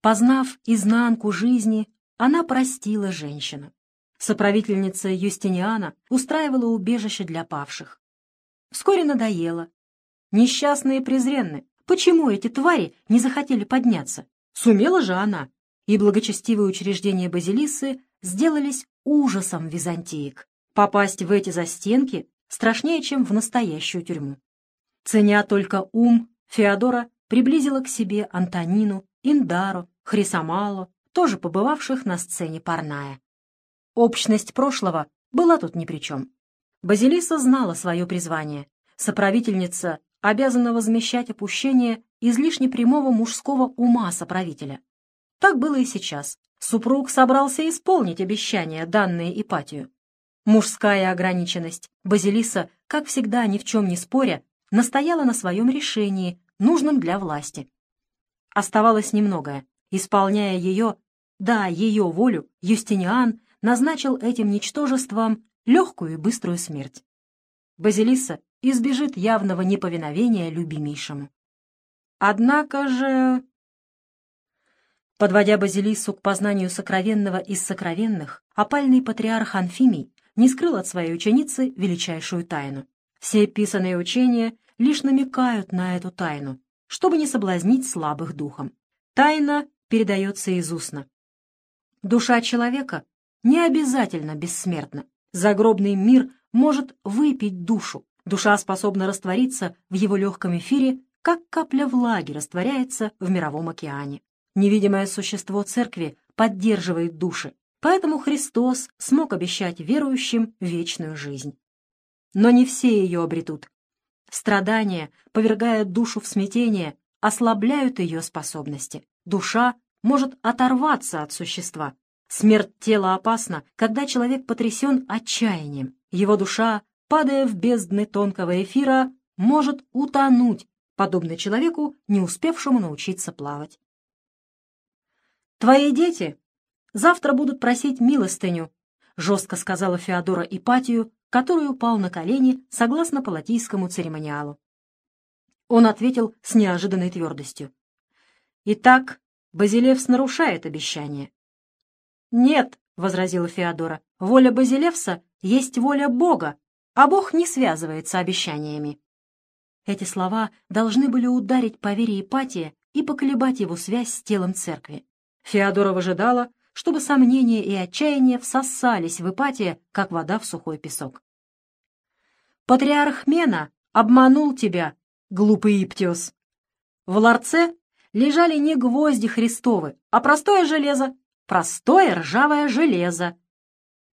Познав изнанку жизни, она простила женщину. Соправительница Юстиниана устраивала убежище для павших. Вскоре надоело. Несчастные презренны. Почему эти твари не захотели подняться? Сумела же она. И благочестивые учреждения Базилисы сделались ужасом византиек. Попасть в эти застенки страшнее, чем в настоящую тюрьму. Ценя только ум, Феодора приблизила к себе Антонину, Индару, Хрисомалу, тоже побывавших на сцене Парная. Общность прошлого была тут ни при чем. Базилиса знала свое призвание. Соправительница обязана возмещать опущение излишне прямого мужского ума соправителя. Так было и сейчас. Супруг собрался исполнить обещание, данное Ипатию. Мужская ограниченность. Базилиса, как всегда, ни в чем не споря, настояла на своем решении, нужном для власти. Оставалось немногое. Исполняя ее, да, ее волю, Юстиниан назначил этим ничтожествам легкую и быструю смерть. Базилиса избежит явного неповиновения любимейшему. Однако же... Подводя Базилису к познанию сокровенного из сокровенных, опальный патриарх Анфимий не скрыл от своей ученицы величайшую тайну. Все писанные учения лишь намекают на эту тайну, чтобы не соблазнить слабых духом. Тайна передается из устно. Душа человека не обязательно бессмертна. Загробный мир может выпить душу. Душа способна раствориться в его легком эфире, как капля влаги растворяется в мировом океане. Невидимое существо церкви поддерживает души, Поэтому Христос смог обещать верующим вечную жизнь. Но не все ее обретут. Страдания, повергая душу в смятение, ослабляют ее способности. Душа может оторваться от существа. Смерть тела опасна, когда человек потрясен отчаянием. Его душа, падая в бездны тонкого эфира, может утонуть, подобно человеку, не успевшему научиться плавать. Твои дети Завтра будут просить милостыню», — жестко сказала Феодора Ипатию, который упал на колени согласно палатийскому церемониалу. Он ответил с неожиданной твердостью. «Итак, Базилевс нарушает обещание». «Нет», — возразила Феодора, — «воля Базилевса есть воля Бога, а Бог не связывается обещаниями». Эти слова должны были ударить по вере Ипатия и поколебать его связь с телом церкви. Феодора выжидала, чтобы сомнения и отчаяние всосались в Ипатия, как вода в сухой песок. «Патриарх Мена обманул тебя, глупый Иптиос. В ларце лежали не гвозди Христовы, а простое железо, простое ржавое железо».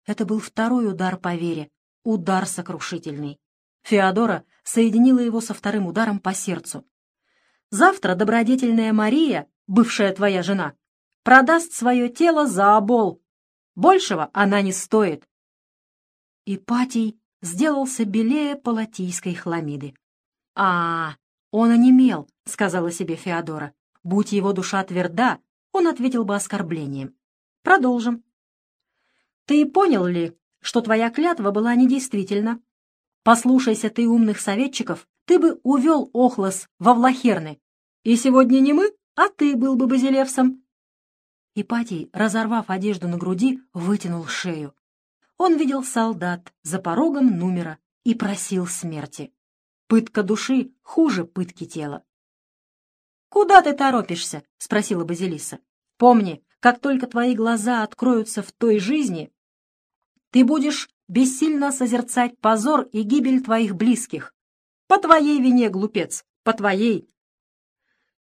Это был второй удар по вере, удар сокрушительный. Феодора соединила его со вторым ударом по сердцу. «Завтра добродетельная Мария, бывшая твоя жена, продаст свое тело за обол. Большего она не стоит. Ипатий сделался белее палатийской хламиды. «А, он онемел», — сказала себе Феодора. «Будь его душа тверда, он ответил бы оскорблением. Продолжим. Ты понял ли, что твоя клятва была недействительна? Послушайся ты умных советчиков, ты бы увел Охлос во Влахерны. И сегодня не мы, а ты был бы Базилевсом. Ипатий, разорвав одежду на груди, вытянул шею. Он видел солдат за порогом номера и просил смерти. Пытка души хуже пытки тела. «Куда ты торопишься?» — спросила Базилиса. «Помни, как только твои глаза откроются в той жизни, ты будешь бессильно созерцать позор и гибель твоих близких. По твоей вине, глупец, по твоей!»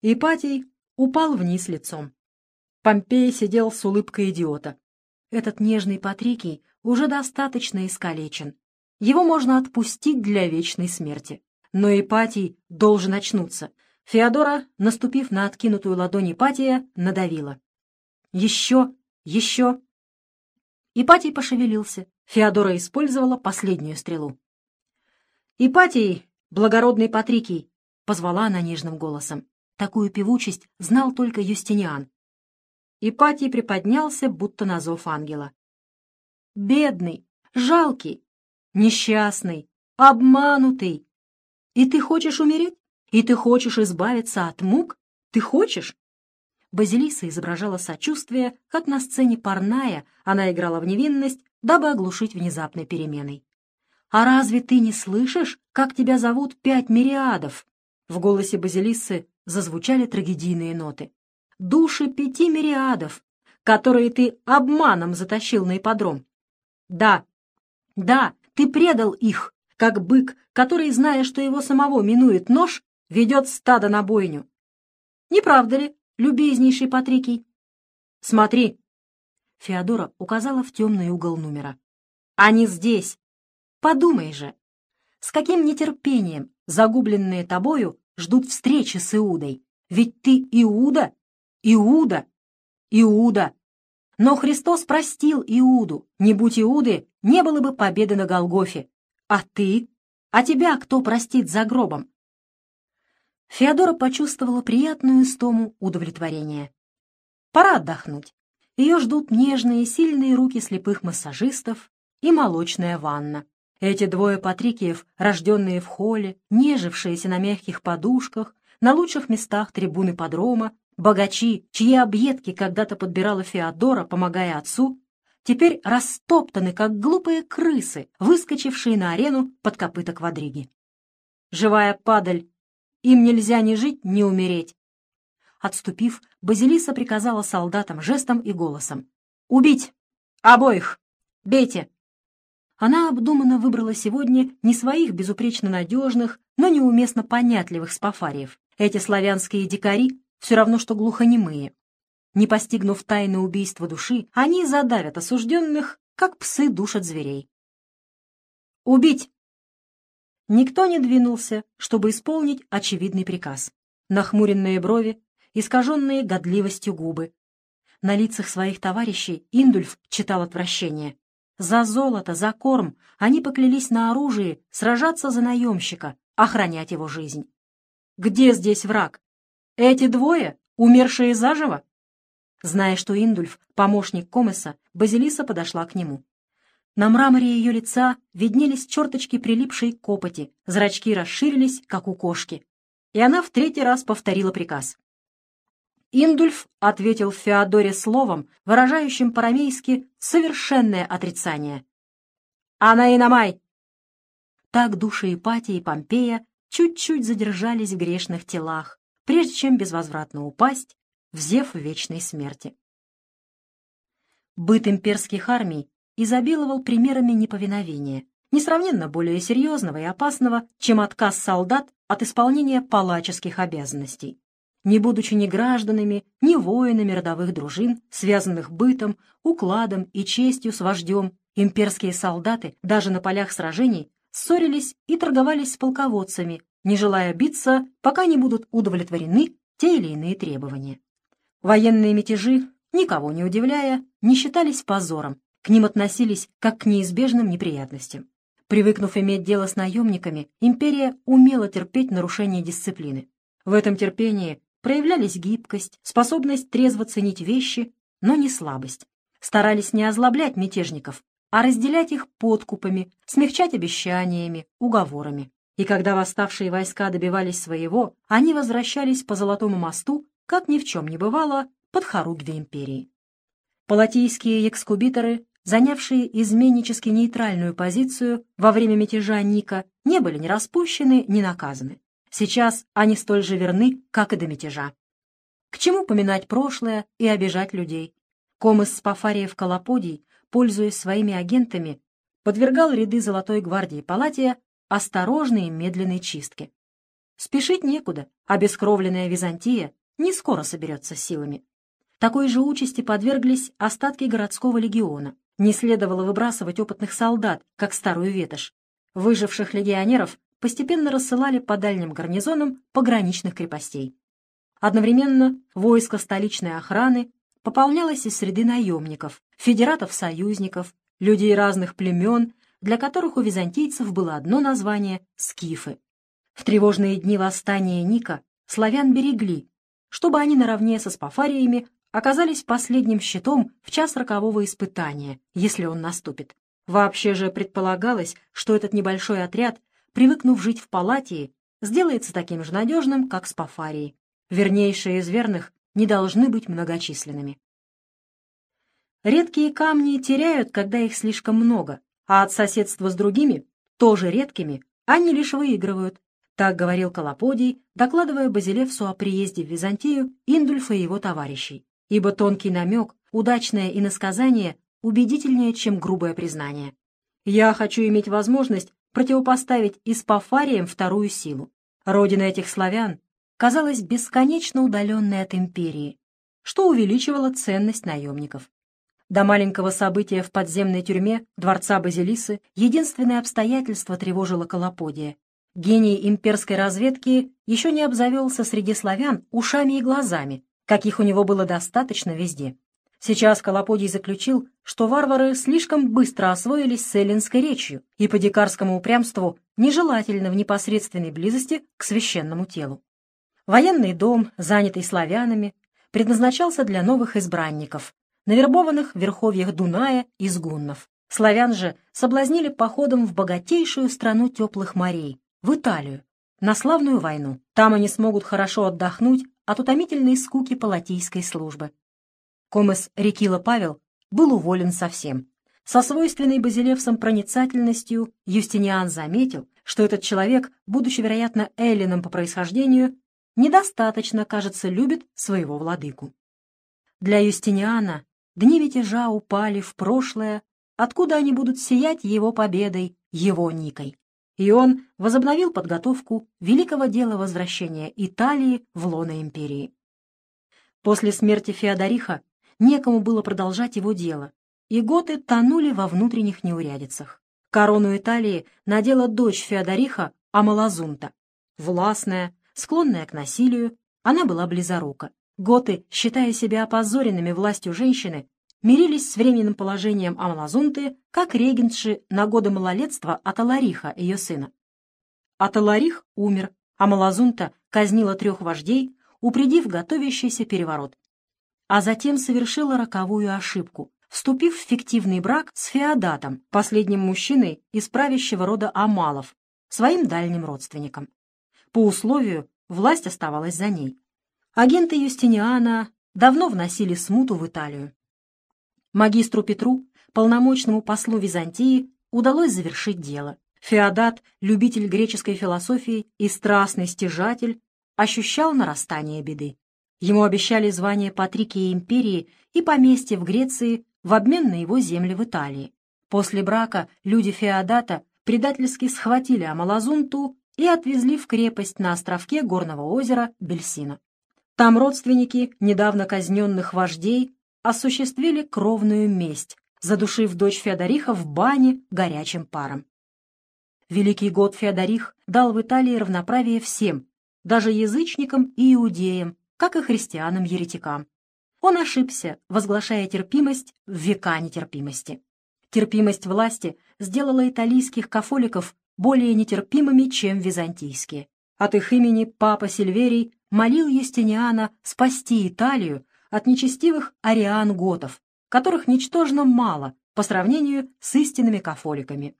Ипатий упал вниз лицом. Помпей сидел с улыбкой идиота. Этот нежный Патрикий уже достаточно искалечен. Его можно отпустить для вечной смерти. Но Ипатий должен очнуться. Феодора, наступив на откинутую ладонь Ипатия, надавила. «Еще! Еще!» Ипатий пошевелился. Феодора использовала последнюю стрелу. «Ипатий, благородный Патрикий!» — позвала она нежным голосом. Такую певучесть знал только Юстиниан. Ипатий приподнялся, будто на зов ангела. «Бедный, жалкий, несчастный, обманутый. И ты хочешь умереть? И ты хочешь избавиться от мук? Ты хочешь? Базилиса изображала сочувствие, как на сцене парная она играла в невинность, дабы оглушить внезапной переменой. «А разве ты не слышишь, как тебя зовут пять мириадов?» В голосе Базилисы зазвучали трагедийные ноты. «Души пяти мириадов, которые ты обманом затащил на ипподром. Да, да, ты предал их, как бык, который, зная, что его самого минует нож, ведет стадо на бойню. Не правда ли, любезнейший Патрикий? Смотри. Феодора указала в темный угол номера. Они здесь. Подумай же, с каким нетерпением загубленные тобою ждут встречи с Иудой. Ведь ты Иуда, Иуда, Иуда. Но Христос простил Иуду. Не будь Иуды, не было бы победы на Голгофе. А ты? А тебя кто простит за гробом? Феодора почувствовала приятную стому удовлетворения. Пора отдохнуть. Ее ждут нежные, сильные руки слепых массажистов и молочная ванна. Эти двое патрикиев, рожденные в холле, нежившиеся на мягких подушках, на лучших местах трибуны подрома, богачи, чьи объедки когда-то подбирала Феодора, помогая отцу, теперь растоптаны, как глупые крысы, выскочившие на арену под копыта квадриги. Живая падаль им нельзя ни жить, ни умереть. Отступив, Базилиса приказала солдатам жестом и голосом. «Убить! Обоих! Бейте!» Она обдуманно выбрала сегодня не своих безупречно надежных, но неуместно понятливых спафариев. Эти славянские дикари все равно, что глухонемые. Не постигнув тайны убийства души, они задавят осужденных, как псы душат зверей. «Убить!» Никто не двинулся, чтобы исполнить очевидный приказ. Нахмуренные брови, искаженные годливостью губы. На лицах своих товарищей Индульф читал отвращение. За золото, за корм они поклялись на оружие сражаться за наемщика, охранять его жизнь. Где здесь враг? Эти двое, умершие заживо? Зная, что Индульф — помощник Комеса, Базилиса подошла к нему. На мраморе ее лица виднелись черточки прилипшей копоти, зрачки расширились, как у кошки. И она в третий раз повторила приказ. Индульф ответил Феодоре словом, выражающим по-рамейски совершенное отрицание. «Анаинамай!» Так души Ипатии и Помпея чуть-чуть задержались в грешных телах, прежде чем безвозвратно упасть, взев вечной смерти. Быт имперских армий изобиловал примерами неповиновения, несравненно более серьезного и опасного, чем отказ солдат от исполнения палаческих обязанностей. Не будучи ни гражданами, ни воинами родовых дружин, связанных бытом, укладом и честью с вождем, имперские солдаты даже на полях сражений ссорились и торговались с полководцами, не желая биться, пока не будут удовлетворены те или иные требования. Военные мятежи, никого не удивляя, не считались позором, к ним относились как к неизбежным неприятностям. Привыкнув иметь дело с наемниками, империя умела терпеть нарушение дисциплины. В этом терпении проявлялись гибкость, способность трезво ценить вещи, но не слабость. Старались не озлоблять мятежников, а разделять их подкупами, смягчать обещаниями, уговорами. И когда восставшие войска добивались своего, они возвращались по Золотому мосту, как ни в чем не бывало, под хоругви империи. Палатийские экскубиторы занявшие изменнически нейтральную позицию во время мятежа Ника, не были ни распущены, ни наказаны. Сейчас они столь же верны, как и до мятежа. К чему поминать прошлое и обижать людей? Комыс Спафариев Колоподий, пользуясь своими агентами, подвергал ряды Золотой гвардии Палатия осторожной и медленной чистке. Спешить некуда, а бескровленная Византия не скоро соберется силами. Такой же участи подверглись остатки городского легиона. Не следовало выбрасывать опытных солдат, как старую ветошь. Выживших легионеров постепенно рассылали по дальним гарнизонам пограничных крепостей. Одновременно войско столичной охраны пополнялось из среды наемников, федератов-союзников, людей разных племен, для которых у византийцев было одно название — скифы. В тревожные дни восстания Ника славян берегли, чтобы они наравне со спафариями оказались последним щитом в час рокового испытания, если он наступит. Вообще же предполагалось, что этот небольшой отряд, привыкнув жить в Палатии, сделается таким же надежным, как Спафарии. Вернейшие из верных не должны быть многочисленными. Редкие камни теряют, когда их слишком много, а от соседства с другими, тоже редкими, они лишь выигрывают. Так говорил Колоподий, докладывая Базилевсу о приезде в Византию Индульфа и его товарищей, ибо тонкий намек, удачное иносказание убедительнее, чем грубое признание. Я хочу иметь возможность противопоставить испофариям вторую силу. Родина этих славян казалась бесконечно удаленной от империи, что увеличивало ценность наемников. До маленького события в подземной тюрьме дворца Базилисы единственное обстоятельство тревожило Колоподия. Гений имперской разведки еще не обзавелся среди славян ушами и глазами, каких у него было достаточно везде. Сейчас Колоподий заключил, что варвары слишком быстро освоились с эллинской речью и по дикарскому упрямству нежелательно в непосредственной близости к священному телу. Военный дом, занятый славянами, предназначался для новых избранников, навербованных в верховьях Дуная из гуннов. Славян же соблазнили походом в богатейшую страну теплых морей, в Италию, на славную войну. Там они смогут хорошо отдохнуть от утомительной скуки палатийской службы. Комес Рекила Павел был уволен совсем. Со свойственной базилевсом проницательностью Юстиниан заметил, что этот человек, будучи, вероятно, эллином по происхождению, недостаточно, кажется, любит своего владыку. Для Юстиниана Дни мятежа упали в прошлое, откуда они будут сиять его победой, его никой. И он возобновил подготовку великого дела возвращения Италии в лоно империи. После смерти Феодориха некому было продолжать его дело, и готы тонули во внутренних неурядицах. Корону Италии надела дочь Феодориха Амалазунта. Властная, склонная к насилию, она была близорука. Готы, считая себя опозоренными властью женщины, мирились с временным положением Амалазунты как регентши на годы малолетства Аталариха, ее сына. Аталарих умер, а казнила трех вождей, упредив готовящийся переворот. А затем совершила роковую ошибку, вступив в фиктивный брак с Феодатом, последним мужчиной из правящего рода Амалов, своим дальним родственником. По условию власть оставалась за ней. Агенты Юстиниана давно вносили смуту в Италию. Магистру Петру, полномочному послу Византии, удалось завершить дело. Феодат, любитель греческой философии и страстный стяжатель, ощущал нарастание беды. Ему обещали звание Патрикии империи и поместье в Греции в обмен на его земли в Италии. После брака люди Феодата предательски схватили Амалазунту и отвезли в крепость на островке горного озера Бельсина. Там родственники недавно казненных вождей осуществили кровную месть, задушив дочь Феодориха в бане горячим паром. Великий год Феодорих дал в Италии равноправие всем, даже язычникам и иудеям, как и христианам-еретикам. Он ошибся, возглашая терпимость в века нетерпимости. Терпимость власти сделала италийских кафоликов более нетерпимыми, чем византийские. От их имени папа Сильверий молил Юстиниана спасти Италию от нечестивых ариан-готов, которых ничтожно мало по сравнению с истинными кафоликами.